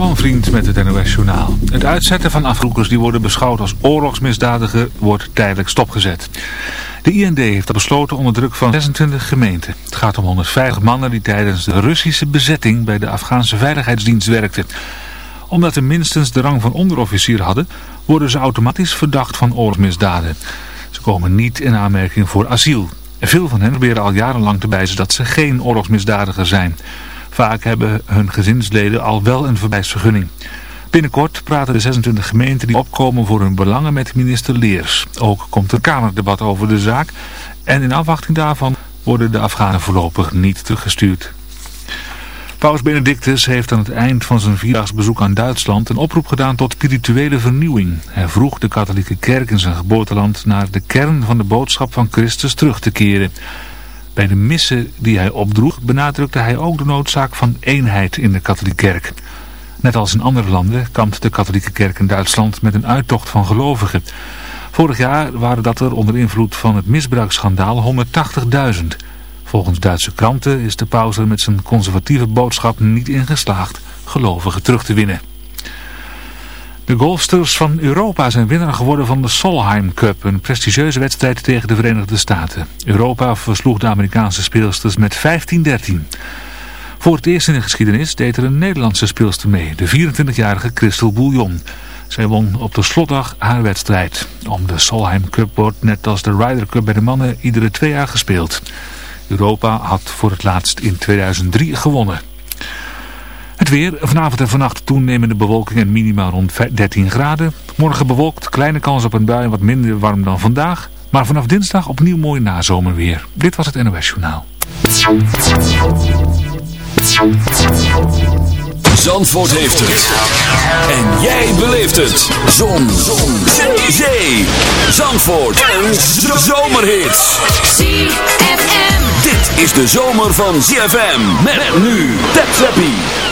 Herman Vriend met het NOS Journaal. Het uitzetten van afroekers die worden beschouwd als oorlogsmisdadiger wordt tijdelijk stopgezet. De IND heeft dat besloten onder druk van 26 gemeenten. Het gaat om 150 mannen die tijdens de Russische bezetting bij de Afghaanse Veiligheidsdienst werkten. Omdat ze minstens de rang van onderofficier hadden, worden ze automatisch verdacht van oorlogsmisdaden. Ze komen niet in aanmerking voor asiel. Veel van hen proberen al jarenlang te wijzen dat ze geen oorlogsmisdadiger zijn. Vaak hebben hun gezinsleden al wel een verblijfsvergunning. Binnenkort praten de 26 gemeenten die opkomen voor hun belangen met minister Leers. Ook komt er kamerdebat over de zaak. En in afwachting daarvan worden de Afghanen voorlopig niet teruggestuurd. Paus Benedictus heeft aan het eind van zijn vierdagsbezoek aan Duitsland een oproep gedaan tot spirituele vernieuwing. Hij vroeg de katholieke kerk in zijn geboorteland naar de kern van de boodschap van Christus terug te keren. Bij de missen die hij opdroeg benadrukte hij ook de noodzaak van eenheid in de katholieke kerk. Net als in andere landen kampt de katholieke kerk in Duitsland met een uittocht van gelovigen. Vorig jaar waren dat er onder invloed van het misbruiksschandaal 180.000. Volgens Duitse kranten is de paus met zijn conservatieve boodschap niet in geslaagd gelovigen terug te winnen. De golfsters van Europa zijn winnaar geworden van de Solheim Cup, een prestigieuze wedstrijd tegen de Verenigde Staten. Europa versloeg de Amerikaanse speelsters met 15-13. Voor het eerst in de geschiedenis deed er een Nederlandse speelster mee, de 24-jarige Christel Bouillon. Zij won op de slotdag haar wedstrijd. Om de Solheim Cup wordt net als de Ryder Cup bij de mannen iedere twee jaar gespeeld. Europa had voor het laatst in 2003 gewonnen. Het weer, vanavond en vannacht toenemende bewolking en minimaal rond 13 graden. Morgen bewolkt, kleine kans op een bui wat minder warm dan vandaag. Maar vanaf dinsdag opnieuw mooi nazomerweer. Dit was het NOS Journaal. Zandvoort heeft het. En jij beleeft het. Zon. Zon. Zee. Zandvoort. Een zomerhit. ZFM. Dit is de zomer van ZFM. Met nu. Tap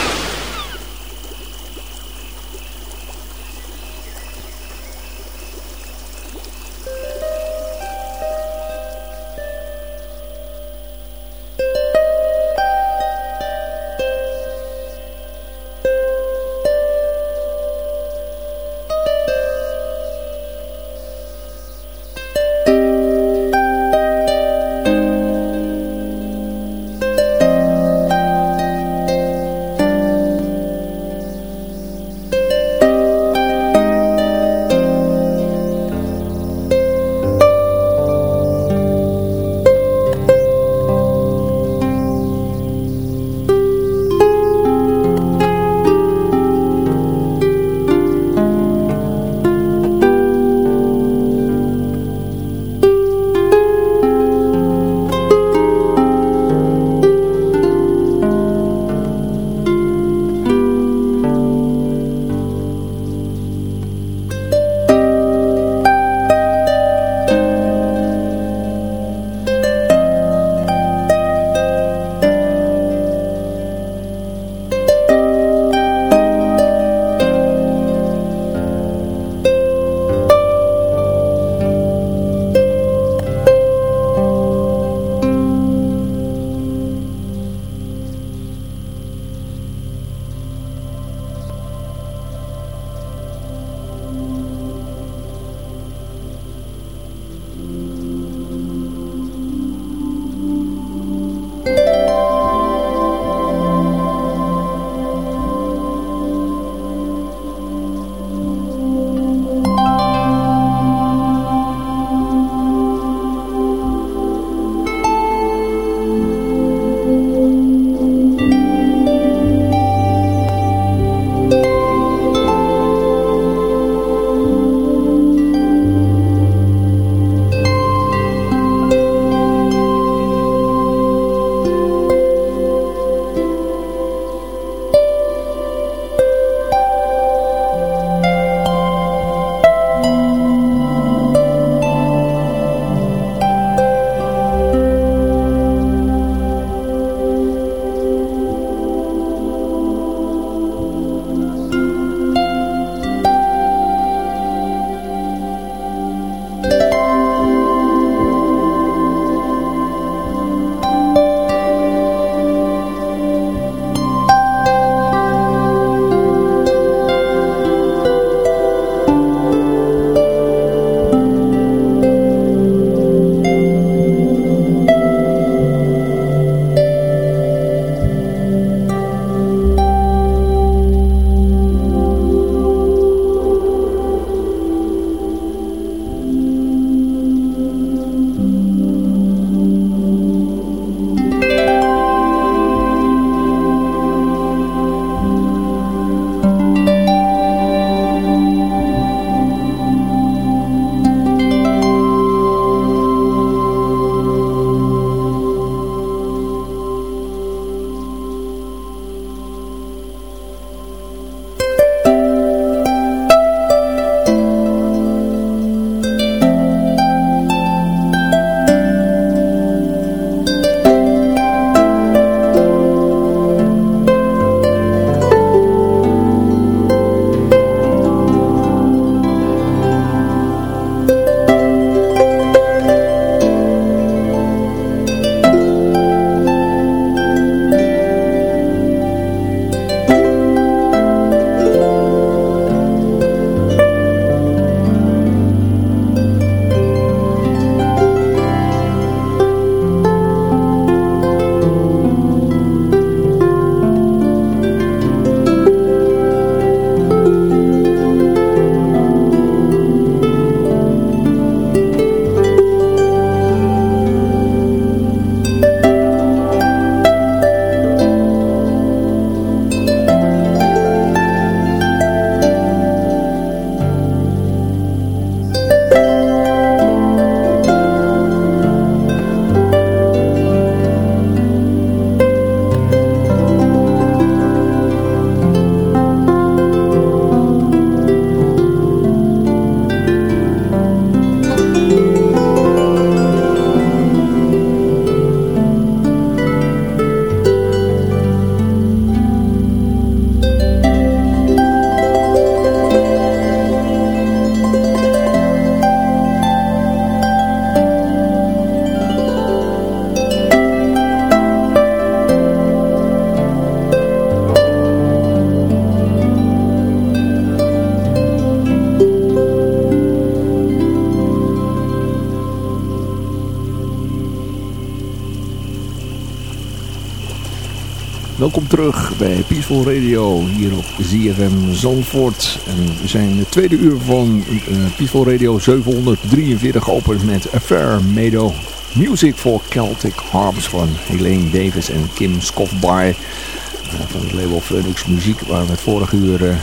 welkom terug bij Peaceful Radio hier op ZFM Zandvoort. En we zijn het tweede uur van uh, Peaceful Radio 743 geopend met Affair Meadow. Music for Celtic Harps van Helene Davis en Kim Scoffby uh, van het label Phoenix Muziek waar we het vorige uur uh,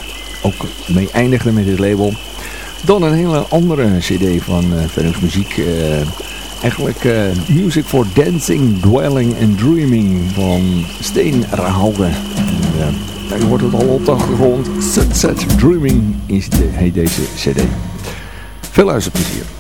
ook mee eindigden met dit label. Dan een hele andere cd van Phoenix Muziek... Eigenlijk uh, Music for Dancing, Dwelling and Dreaming van Steen Rahalde. En, uh, hoort het al op de achtergrond. Sunset Dreaming is de, heet deze cd. Veel luisterplezier.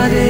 Hare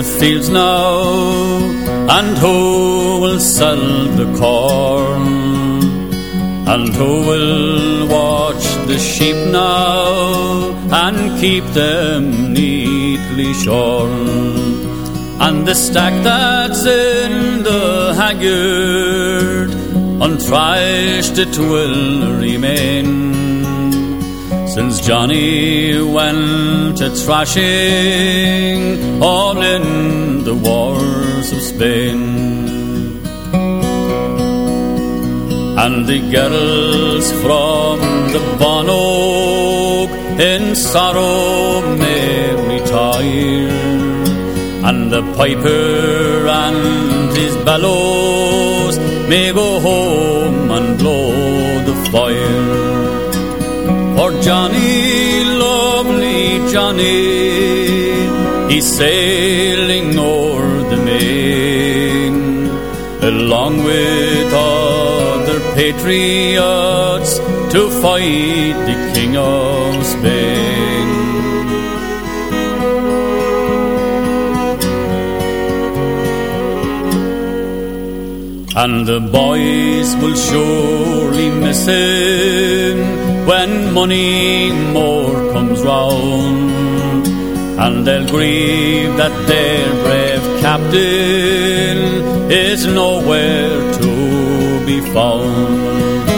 the fields now, and who will sell the corn? And who will watch the sheep now, and keep them neatly shorn? And the stack that's in the haggard, unthrashed it will remain. Since Johnny went to thrashing all in the wars of Spain. And the girls from the Bonog in sorrow may retire. And the piper and his bellows may go home and blow the fire. Johnny, lovely Johnny, he's sailing o'er the main, along with other patriots to fight the King of Spain. And the boys will surely miss him when money more comes round and they'll grieve that their brave captain is nowhere to be found.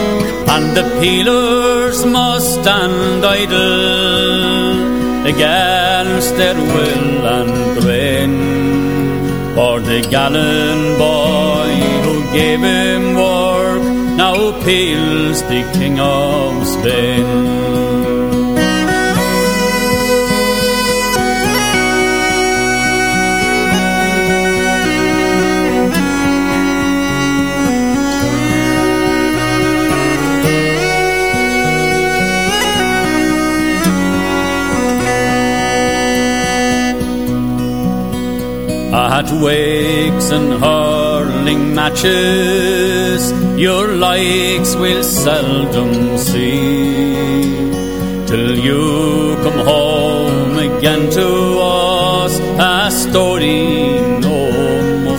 And the peelers must stand idle against their will and grain for the gallant boy who gave work Pils, the king of Spain. Hot wakes and hearts hurling matches. Your likes we'll seldom see Till you come home again to us A story no more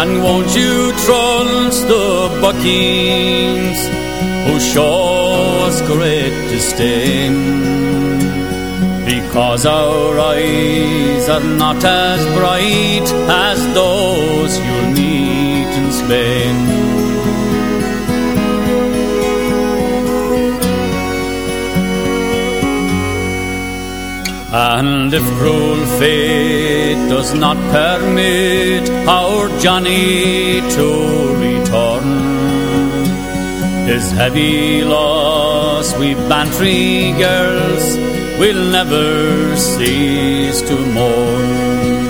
And won't you trust the buckings Who show us great disdain Cause our eyes are not as bright as those you'll meet in Spain. And if cruel fate does not permit our Johnny to return, his heavy loss we bantry girls we'll never cease to mourn.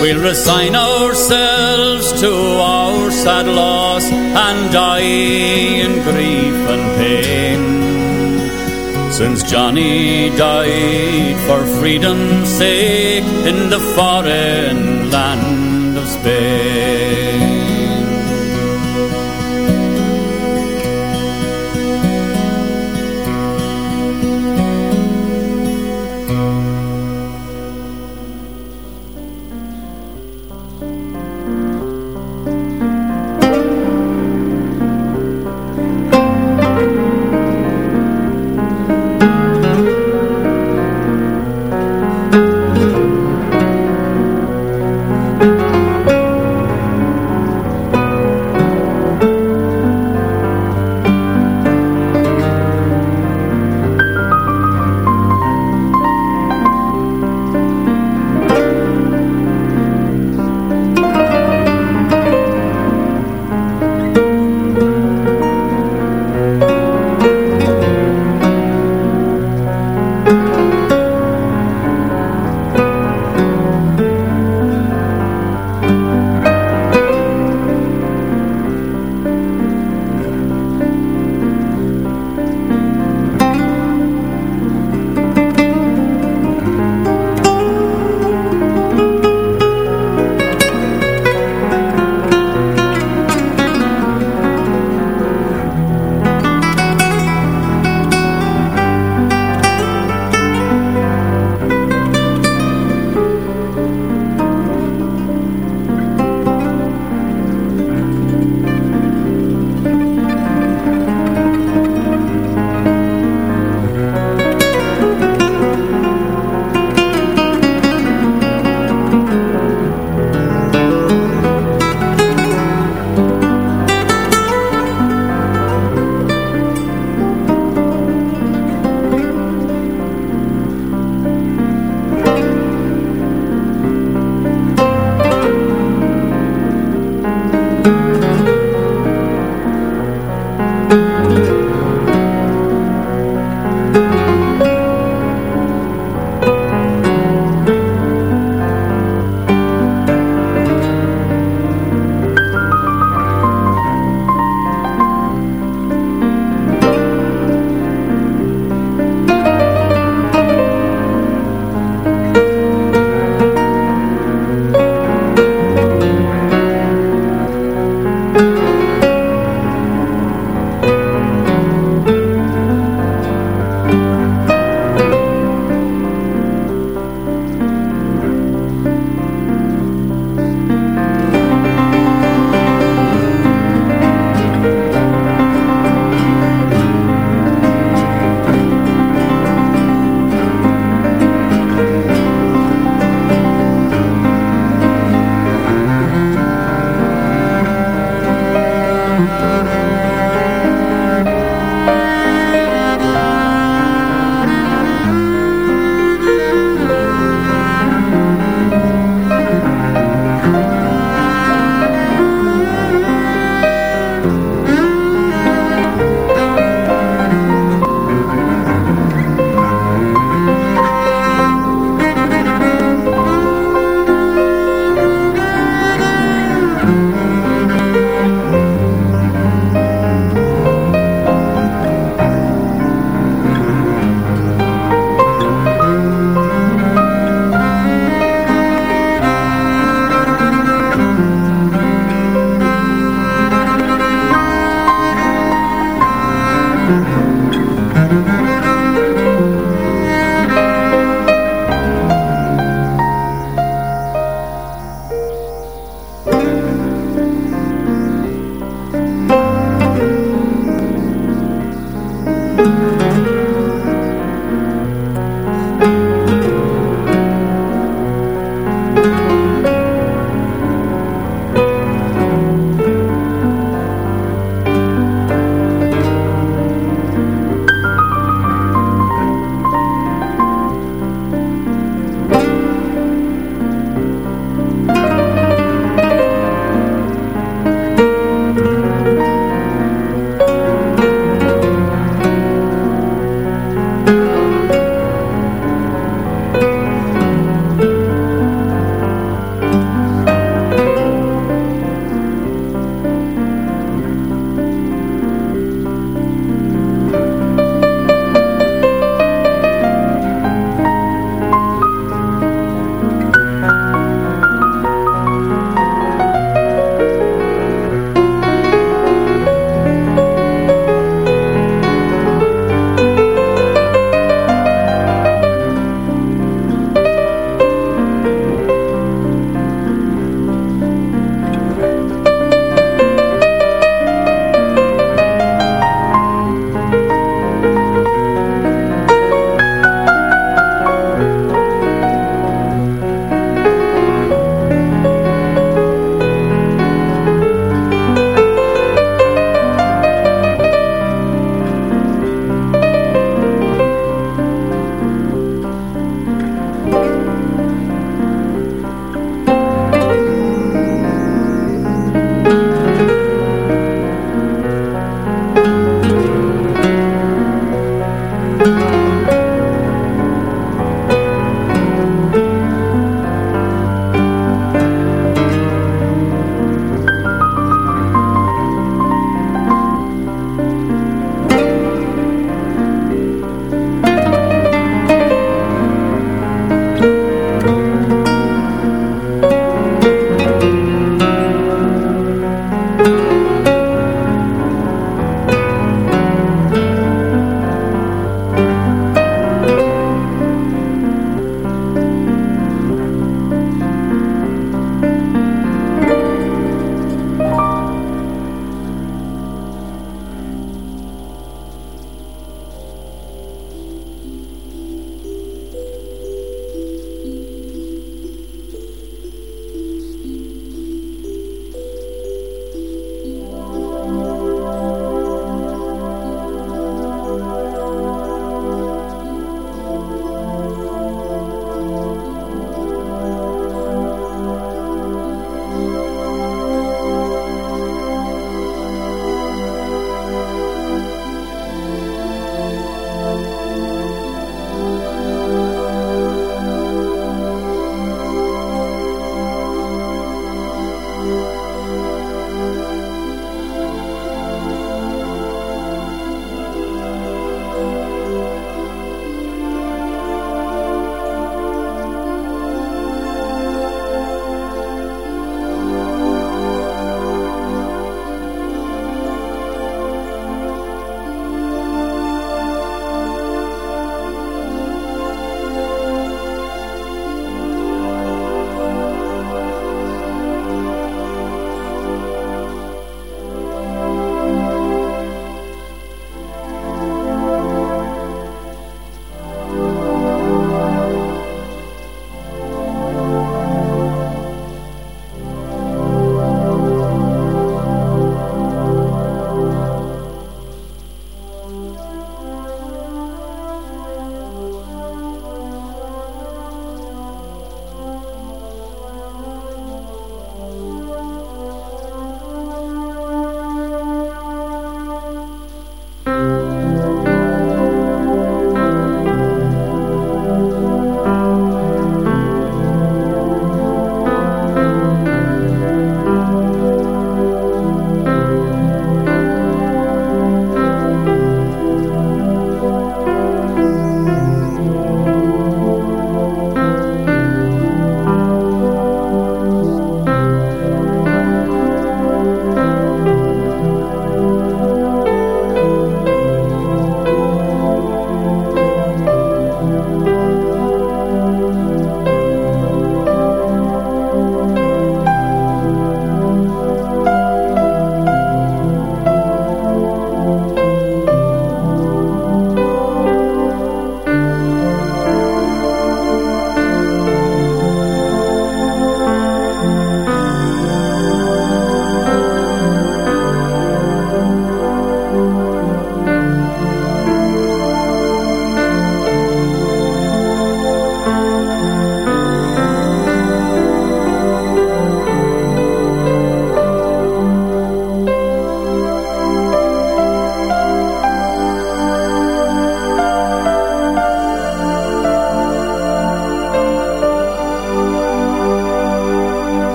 We'll resign ourselves to our sad loss and die in grief and pain. Since Johnny died for freedom's sake in the foreign land of Spain.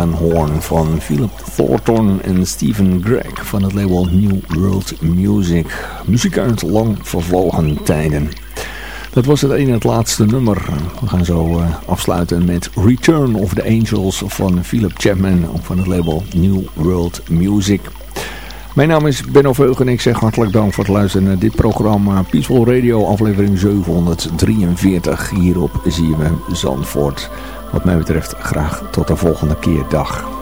Horn van Philip Thornton en Stephen Gregg van het label New World Music. Muziek uit lang vervlogen tijden. Dat was het ene het laatste nummer. We gaan zo uh, afsluiten met Return of the Angels van Philip Chapman van het label New World Music. Mijn naam is Benno Veugen en ik zeg hartelijk dank voor het luisteren naar dit programma Peaceful Radio aflevering 743 hier op ZFM Zandvoort. Wat mij betreft graag tot de volgende keer. Dag.